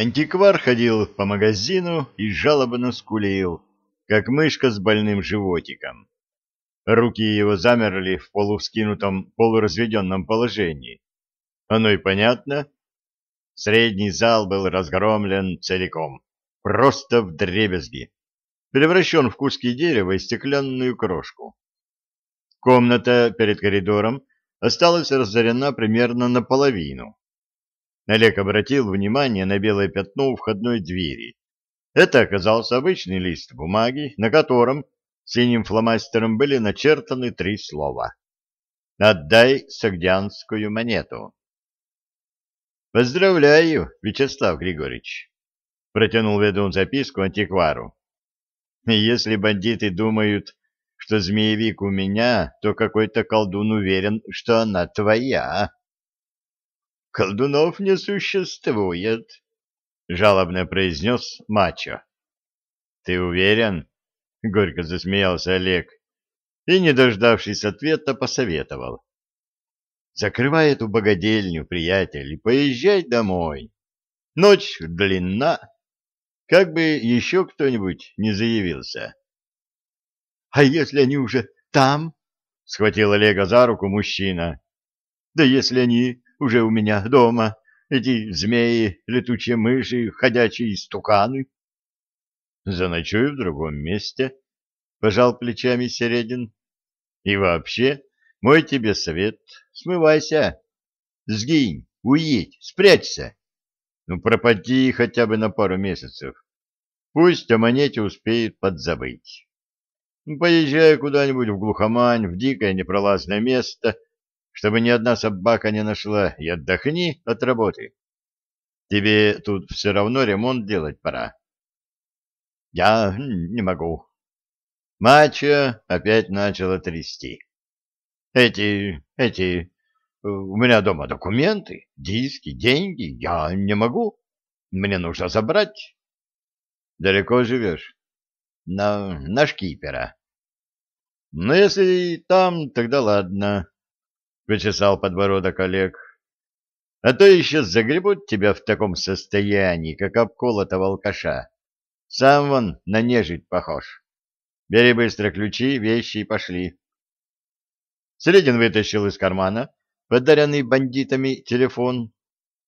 Антиквар ходил по магазину и жалобно скулил, как мышка с больным животиком. Руки его замерли в полувскинутом, полуразведенном положении. Оно и понятно. Средний зал был разгромлен целиком, просто в дребезги, превращен в куски дерева и стеклянную крошку. Комната перед коридором осталась разорена примерно наполовину. Олег обратил внимание на белое пятно у входной двери. Это оказался обычный лист бумаги, на котором синим фломастером были начертаны три слова. «Отдай сагдянскую монету». «Поздравляю, Вячеслав Григорьевич», — протянул ведун записку антиквару. «Если бандиты думают, что змеевик у меня, то какой-то колдун уверен, что она твоя». «Колдунов не существует», — жалобно произнес Мачо. «Ты уверен?» — горько засмеялся Олег и, не дождавшись ответа, посоветовал. «Закрывай эту богадельню, приятель, и поезжай домой. Ночь длинна, как бы еще кто-нибудь не заявился». «А если они уже там?» — схватил Олега за руку мужчина. «Да если они уже у меня дома, эти змеи, летучие мыши, ходячие стуканы. Заночую в другом месте, — пожал плечами Середин. И вообще, мой тебе совет, смывайся, сгинь, уедь, спрячься. Ну, пропади хотя бы на пару месяцев. Пусть о монете успеют подзабыть. Поезжай куда-нибудь в глухомань, в дикое непролазное место — чтобы ни одна собака не нашла, и отдохни от работы. Тебе тут все равно ремонт делать пора. Я не могу. Мачо опять начала трясти. Эти, эти, у меня дома документы, диски, деньги, я не могу. Мне нужно забрать. Далеко живешь? На, на шкипера. Ну, если там, тогда ладно. — вычесал подбородок Олег. — А то еще загребут тебя в таком состоянии, как обколотого алкаша. Сам вон на нежить похож. Бери быстро ключи, вещи и пошли. Средин вытащил из кармана подаренный бандитами телефон,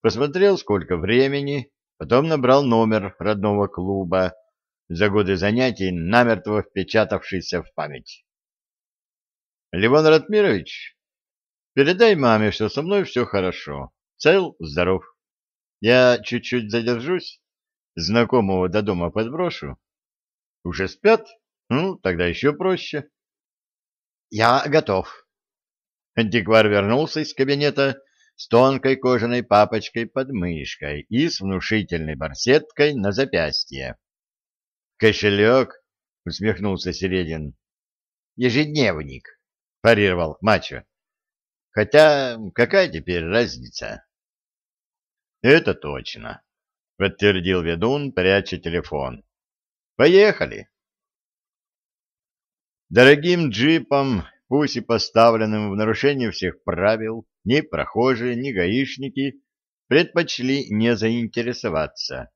посмотрел, сколько времени, потом набрал номер родного клуба, за годы занятий намертво впечатавшийся в память. — Левон Ратмирович, Передай маме, что со мной все хорошо. Цел, здоров. Я чуть-чуть задержусь, знакомого до дома подброшу. Уже спят? Ну, тогда еще проще. Я готов. Антиквар вернулся из кабинета с тонкой кожаной папочкой под мышкой и с внушительной барсеткой на запястье. «Кошелек?» — усмехнулся Середин. «Ежедневник», — парировал Мачо. Хотя какая теперь разница? Это точно, подтвердил ведун, пряча телефон. Поехали. Дорогим джипом, пусть и поставленным в нарушение всех правил, ни прохожие, ни гаишники предпочли не заинтересоваться.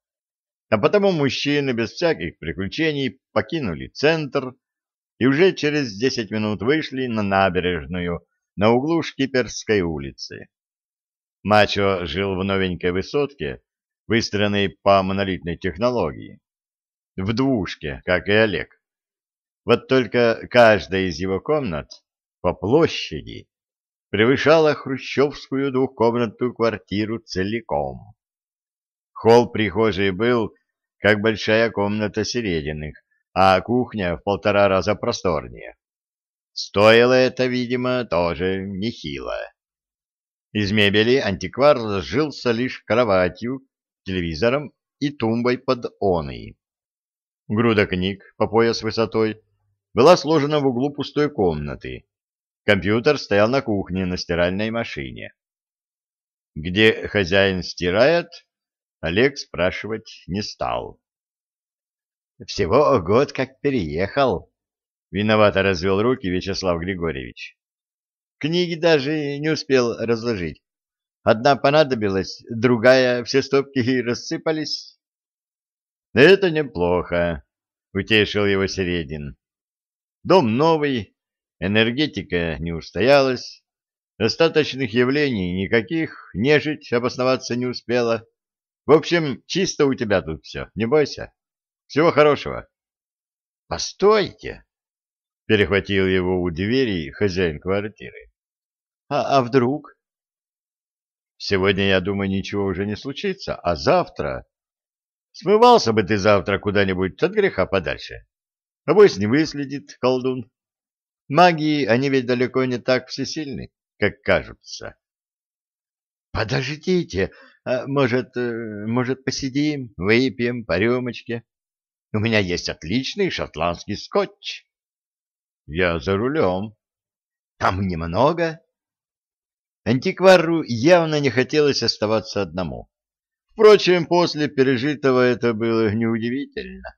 А потому мужчины без всяких приключений покинули центр и уже через десять минут вышли на набережную, на углу Шкиперской улицы. Мачо жил в новенькой высотке, выстроенной по монолитной технологии. В двушке, как и Олег. Вот только каждая из его комнат по площади превышала хрущевскую двухкомнатную квартиру целиком. Холл прихожей был, как большая комната Серединых, а кухня в полтора раза просторнее. Стоило это, видимо, тоже нехило. Из мебели антиквар разжился лишь кроватью, телевизором и тумбой под оной. Груда книг по пояс высотой была сложена в углу пустой комнаты. Компьютер стоял на кухне на стиральной машине. Где хозяин стирает, Олег спрашивать не стал. «Всего год как переехал», Виновато развел руки Вячеслав Григорьевич. Книги даже не успел разложить. Одна понадобилась, другая, все стопки и рассыпались. — Это неплохо, — утешил его Середин. Дом новый, энергетика не устоялась, остаточных явлений никаких, нежить обосноваться не успела. В общем, чисто у тебя тут все, не бойся. Всего хорошего. — Постойте! — перехватил его у двери хозяин квартиры. — А, а вдруг? — Сегодня, я думаю, ничего уже не случится, а завтра... Смывался бы ты завтра куда-нибудь от греха подальше. Авось не выследит колдун. Магии, они ведь далеко не так всесильны, как кажутся. — Подождите, а может, э, может, посидим, выпьем по рюмочке? У меня есть отличный шотландский скотч. Я за рулем. Там немного. Антиквару явно не хотелось оставаться одному. Впрочем, после пережитого это было неудивительно.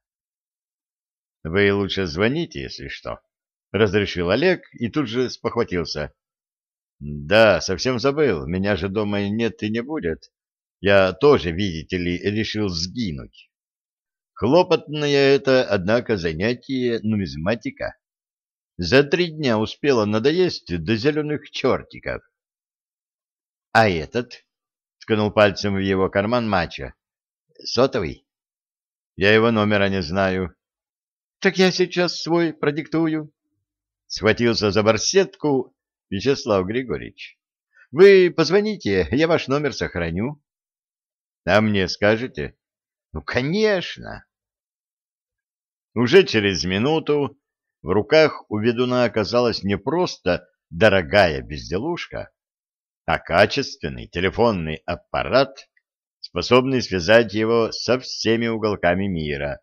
Вы лучше звоните, если что, — разрешил Олег и тут же спохватился. Да, совсем забыл, меня же дома нет и не будет. Я тоже, видите ли, решил сгинуть. Хлопотное это, однако, занятие нумизматика. За три дня успела надоесть до зеленых чертиков. — А этот? — ткнул пальцем в его карман Мачо. — Сотовый? — Я его номера не знаю. — Так я сейчас свой продиктую. Схватился за барсетку Вячеслав Григорьевич. — Вы позвоните, я ваш номер сохраню. — А мне скажете? — Ну, конечно. Уже через минуту в руках у ведуна оказалась не просто дорогая безделушка, а качественный телефонный аппарат, способный связать его со всеми уголками мира,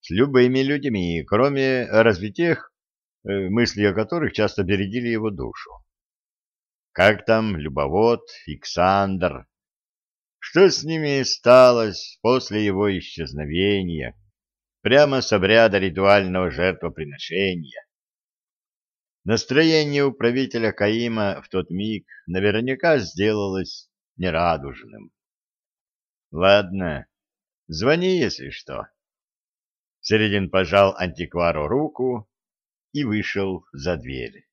с любыми людьми, кроме разве тех, э, мысли о которых часто бередили его душу. Как там Любовод, Иксандр? Что с ними сталось после его исчезновения? Прямо с обряда ритуального жертвоприношения. Настроение у правителя Каима в тот миг наверняка сделалось нерадужным. Ладно, звони, если что. Середин пожал антиквару руку и вышел за дверь.